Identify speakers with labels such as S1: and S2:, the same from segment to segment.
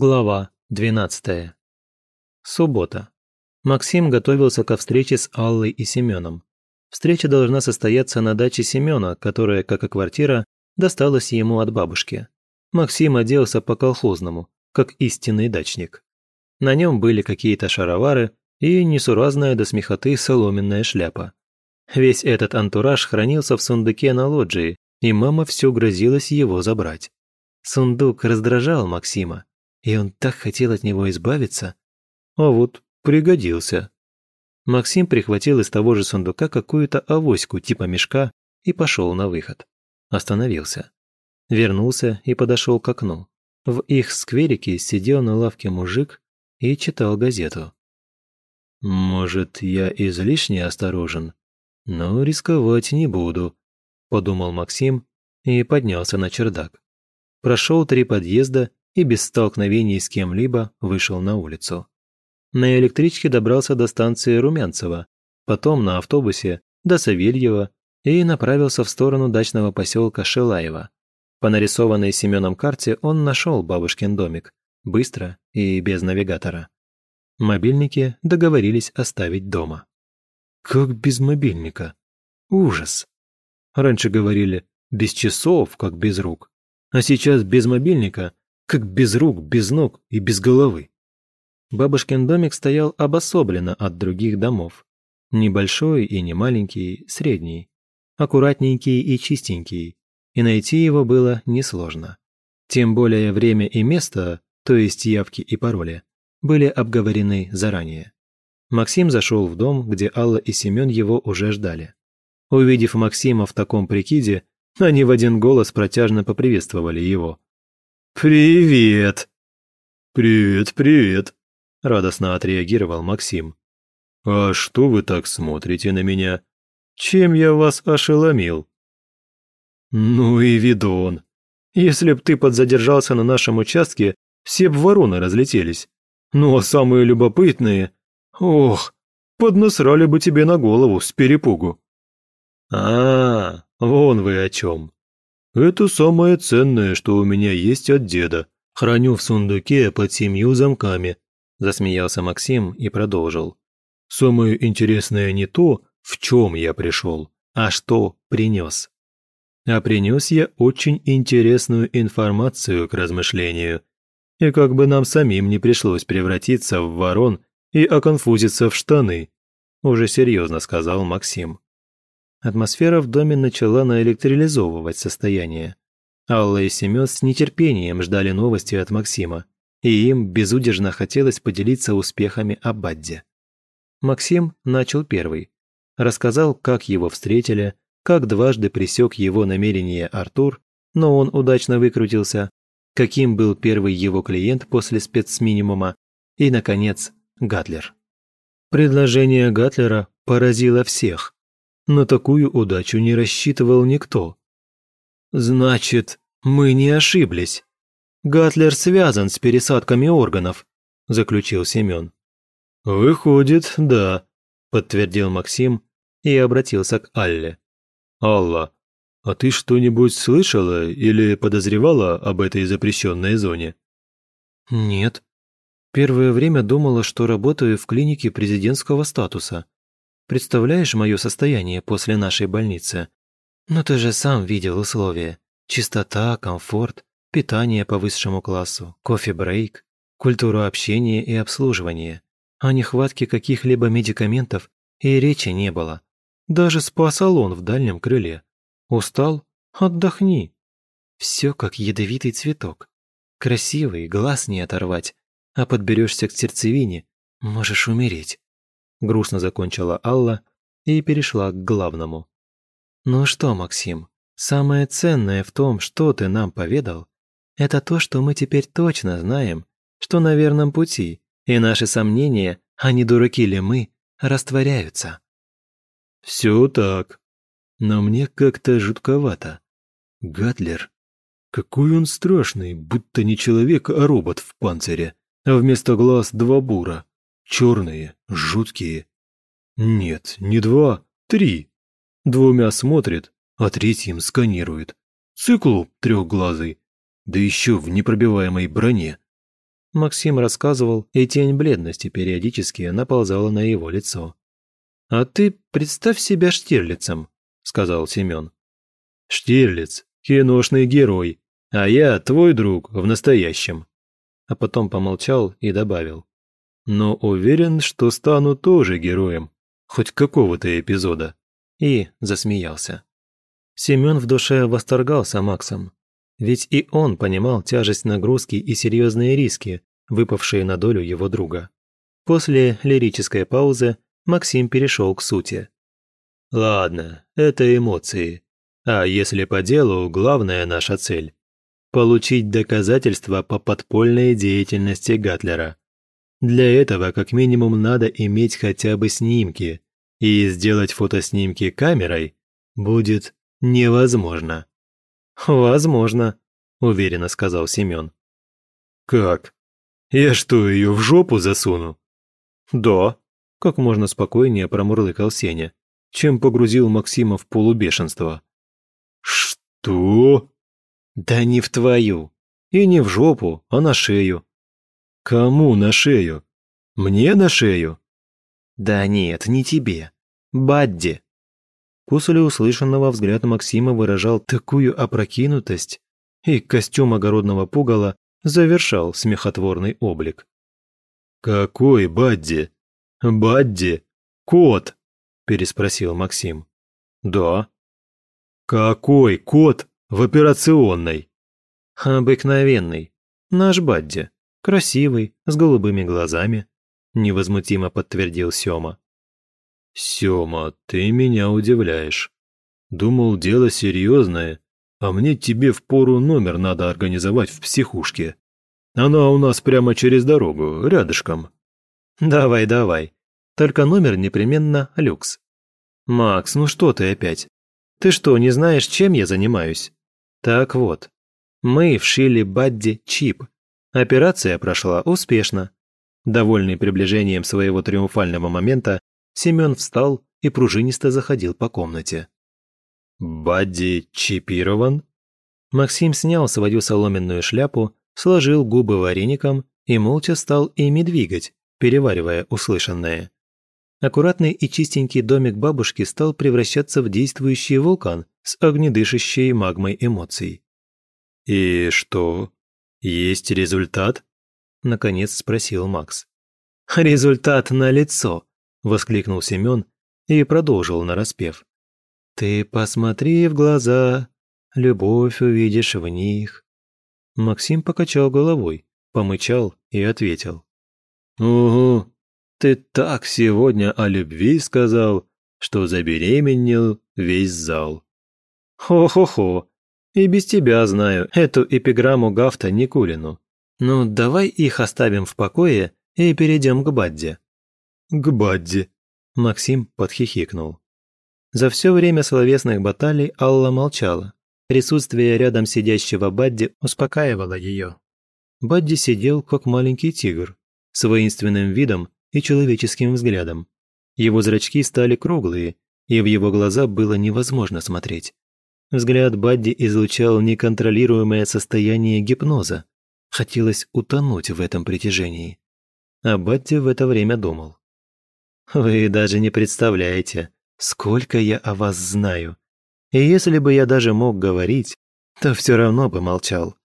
S1: Глава 12. Суббота. Максим готовился ко встрече с Аллой и Семеном. Встреча должна состояться на даче Семена, которая, как и квартира, досталась ему от бабушки. Максим оделся по-колхозному, как истинный дачник. На нем были какие-то шаровары и несуразная до смехоты соломенная шляпа. Весь этот антураж хранился в сундуке на лоджии, и мама все грозилась его забрать. Сундук раздражал Максима, и он так хотел от него избавиться. А вот пригодился. Максим прихватил из того же сундука какую-то авоську типа мешка и пошел на выход. Остановился. Вернулся и подошел к окну. В их скверике сидел на лавке мужик и читал газету. «Может, я излишне осторожен, но рисковать не буду», – подумал Максим и поднялся на чердак. Прошел три подъезда и без столкновений с кем-либо вышел на улицу. На электричке добрался до станции Румянцева, потом на автобусе до Савельева и направился в сторону дачного поселка Шилаева. По нарисованной Семеном карте он нашел бабушкин домик, быстро и без навигатора. Мобильники договорились оставить дома. Как без мобильника? Ужас! Раньше говорили «без часов, как без рук», а сейчас без мобильника как без рук, без ног и без головы. Бабушкин домик стоял обособленно от других домов. Небольшой и не маленький, средний. Аккуратненький и чистенький. И найти его было несложно. Тем более время и место, то есть явки и пароли, были обговорены заранее. Максим зашел в дом, где Алла и Семен его уже ждали. Увидев Максима в таком прикиде, они в один голос протяжно поприветствовали его. «Привет!» «Привет, привет!» – радостно отреагировал Максим. «А что вы так смотрите на меня? Чем я вас ошеломил?» «Ну и видон! Если б ты подзадержался на нашем участке, все б вороны разлетелись. Ну а самые любопытные... Ох, поднасрали бы тебе на голову с перепугу!» «А, вон вы о чем!» «Это самое ценное, что у меня есть от деда. Храню в сундуке под семью замками», – засмеялся Максим и продолжил. «Самое интересное не то, в чем я пришел, а что принес. А принес я очень интересную информацию к размышлению. И как бы нам самим не пришлось превратиться в ворон и оконфузиться в штаны», – уже серьезно сказал Максим. Атмосфера в доме начала наэлектролизовывать состояние. Алла и Семен с нетерпением ждали новости от Максима, и им безудержно хотелось поделиться успехами о Бадде. Максим начал первый. Рассказал, как его встретили, как дважды пресек его намерение Артур, но он удачно выкрутился, каким был первый его клиент после спецминимума и, наконец, Гатлер. Предложение Гатлера поразило всех, на такую удачу не рассчитывал никто. «Значит, мы не ошиблись. Гатлер связан с пересадками органов», – заключил Семен. «Выходит, да», – подтвердил Максим и обратился к Алле. «Алла, а ты что-нибудь слышала или подозревала об этой запрещенной зоне?» «Нет. Первое время думала, что работаю в клинике президентского статуса. Представляешь мое состояние после нашей больницы? Но ты же сам видел условия. Чистота, комфорт, питание по высшему классу, кофе-брейк, культуру общения и обслуживания. О нехватке каких-либо медикаментов и речи не было. Даже спа-салон в дальнем крыле. Устал? Отдохни. Все как ядовитый цветок. Красивый, глаз не оторвать. А подберешься к сердцевине, можешь умереть. Грустно закончила Алла и перешла к главному. «Ну что, Максим, самое ценное в том, что ты нам поведал, это то, что мы теперь точно знаем, что на верном пути, и наши сомнения, а не дураки ли мы, растворяются». «Все так, но мне как-то жутковато. Гатлер, какой он страшный, будто не человек, а робот в панцире, а вместо глаз два бура. Черные, жуткие. Нет, не два, три. Двумя смотрит, а третьим сканирует. Циклоп трехглазый, да еще в непробиваемой броне. Максим рассказывал, и тень бледности периодически наползала на его лицо. «А ты представь себя Штирлицем», — сказал Семен. «Штирлиц, киношный герой, а я твой друг в настоящем». А потом помолчал и добавил. «Но уверен, что стану тоже героем, хоть какого-то эпизода». И засмеялся. Семен в душе восторгался Максом. Ведь и он понимал тяжесть нагрузки и серьезные риски, выпавшие на долю его друга. После лирической паузы Максим перешел к сути. «Ладно, это эмоции. А если по делу, главная наша цель – получить доказательства по подпольной деятельности Гатлера. Для этого как минимум надо иметь хотя бы снимки, и сделать фотоснимки камерой будет невозможно». «Возможно», – уверенно сказал Семен. «Как? Я что, ее в жопу засуну?» «Да», – как можно спокойнее промурлыкал Сеня, чем погрузил Максима в полубешенство. «Что?» «Да не в твою. И не в жопу, а на шею». «Кому на шею? Мне на шею?» «Да нет, не тебе. Бадди». После услышанного взгляд Максима выражал такую опрокинутость, и костюм огородного пугала завершал смехотворный облик. «Какой Бадди? Бадди? Кот?» – переспросил Максим. «Да». «Какой кот в операционной?» «Обыкновенный. Наш Бадди. Красивый, с голубыми глазами», – невозмутимо подтвердил Сёма. «Сёма, ты меня удивляешь. Думал, дело серьезное, а мне тебе в пору номер надо организовать в психушке. Она у нас прямо через дорогу, рядышком». «Давай, давай. Только номер непременно люкс». «Макс, ну что ты опять? Ты что, не знаешь, чем я занимаюсь?» «Так вот, мы вшили Бадди чип. Операция прошла успешно». Довольный приближением своего триумфального момента, Семен встал и пружинисто заходил по комнате. «Бадди чипирован?» Максим снял свою соломенную шляпу, сложил губы вареником и молча стал ими двигать, переваривая услышанное. Аккуратный и чистенький домик бабушки стал превращаться в действующий вулкан с огнедышащей магмой эмоций. «И что? Есть результат?» – наконец спросил Макс. «Результат налицо!» – воскликнул Семен и продолжил нараспев. «Ты посмотри в глаза, любовь увидишь в них». Максим покачал головой, помычал и ответил. «Угу, ты так сегодня о любви сказал, что забеременел весь зал». «Хо-хо-хо, и без тебя знаю эту эпиграмму Гафта Никулину. Ну, давай их оставим в покое и перейдем к Бадде». «К Бадде», – Максим подхихикнул. За все время словесных баталий Алла молчала. Присутствие рядом сидящего Бадди успокаивало ее. Бадди сидел, как маленький тигр, с воинственным видом и человеческим взглядом. Его зрачки стали круглые, и в его глаза было невозможно смотреть. Взгляд Бадди излучал неконтролируемое состояние гипноза. Хотелось утонуть в этом притяжении. А Бадди в это время думал. Вы даже не представляете, сколько я о вас знаю. И если бы я даже мог говорить, то все равно бы молчал.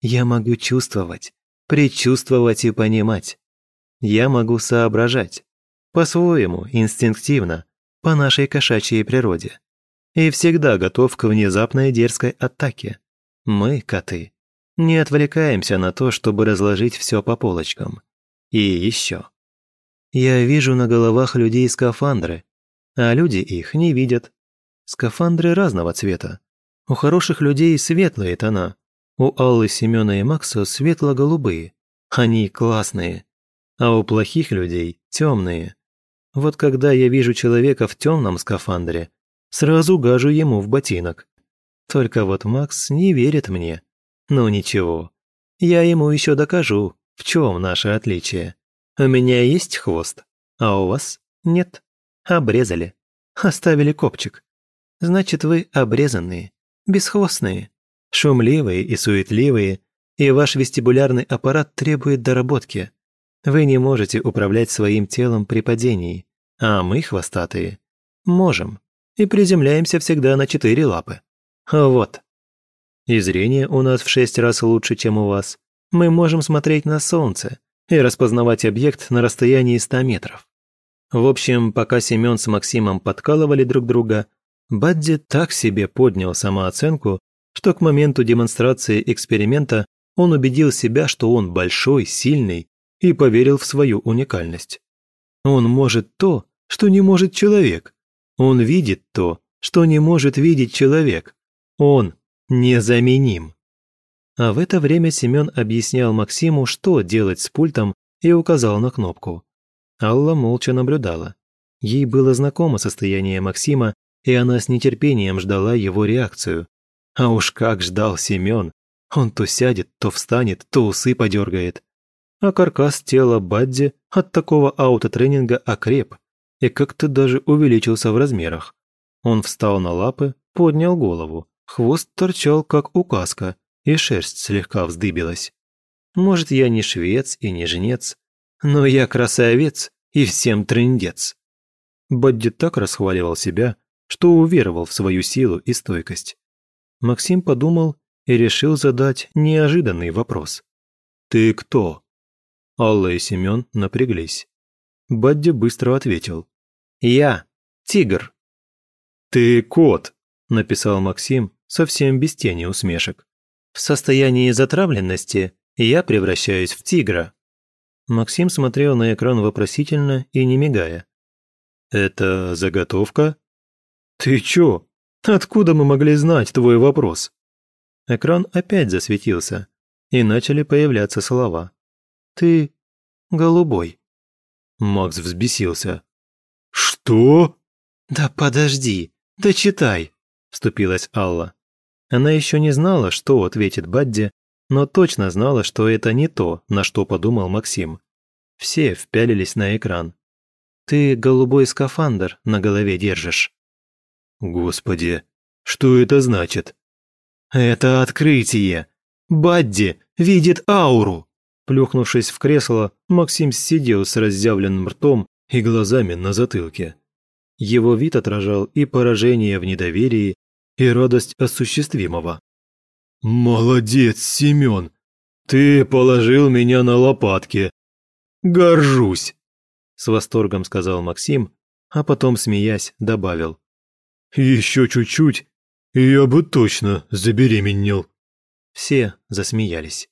S1: Я могу чувствовать, предчувствовать и понимать. Я могу соображать. По-своему, инстинктивно, по нашей кошачьей природе. И всегда готов к внезапной дерзкой атаке. Мы, коты, не отвлекаемся на то, чтобы разложить все по полочкам. И еще. Я вижу на головах людей скафандры, а люди их не видят. Скафандры разного цвета. У хороших людей светлые тона, у Аллы, Семёна и Макса светло-голубые. Они классные. А у плохих людей темные. Вот когда я вижу человека в темном скафандре, сразу гажу ему в ботинок. Только вот Макс не верит мне. Ну ничего, я ему еще докажу, в чем наше отличие. У меня есть хвост, а у вас нет. Обрезали. Оставили копчик. Значит, вы обрезанные, бесхвостные, шумливые и суетливые, и ваш вестибулярный аппарат требует доработки. Вы не можете управлять своим телом при падении, а мы, хвостатые, можем и приземляемся всегда на четыре лапы. Вот. И зрение у нас в шесть раз лучше, чем у вас. Мы можем смотреть на солнце и распознавать объект на расстоянии 100 метров. В общем, пока Семен с Максимом подкалывали друг друга, Бадди так себе поднял самооценку, что к моменту демонстрации эксперимента он убедил себя, что он большой, сильный и поверил в свою уникальность. Он может то, что не может человек. Он видит то, что не может видеть человек. Он незаменим. А в это время Семен объяснял Максиму, что делать с пультом, и указал на кнопку. Алла молча наблюдала. Ей было знакомо состояние Максима, и она с нетерпением ждала его реакцию. А уж как ждал Семен! Он то сядет, то встанет, то усы подергает. А каркас тела Бадди от такого аутотренинга окреп и как-то даже увеличился в размерах. Он встал на лапы, поднял голову, хвост торчал, как указка, и шерсть слегка вздыбилась. Может, я не швец и не жнец, но я красавец и всем трындец. Бадди так расхваливал себя, что уверовал в свою силу и стойкость. Максим подумал и решил задать неожиданный вопрос. «Ты кто?» Алла и Семен напряглись. Бадди быстро ответил. «Я тигр». «Ты кот», – написал Максим, совсем без тени усмешек. «В состоянии затравленности я превращаюсь в тигра». Максим смотрел на экран вопросительно и не мигая. «Это заготовка?» «Ты чё? Откуда мы могли знать твой вопрос?» Экран опять засветился, и начали появляться слова. «Ты голубой». Макс взбесился. «Что?» «Да подожди, да читай», – вступилась Алла. Она еще не знала, что ответит Бадди, но точно знала, что это не то, на что подумал Максим. Все впялились на экран. «Ты голубой скафандр на голове держишь». «Господи, что это значит?» «Это открытие! Бадди видит ауру!» Плюхнувшись в кресло, Максим сидел с разъявленным ртом и глазами на затылке. Его вид отражал и поражение в недоверии, и радость осуществимого. «Молодец, Семен! Ты положил меня на лопатки! Горжусь!» С восторгом сказал Максим, а потом, смеясь, добавил. «Еще чуть-чуть, и я бы точно забеременел». Все засмеялись.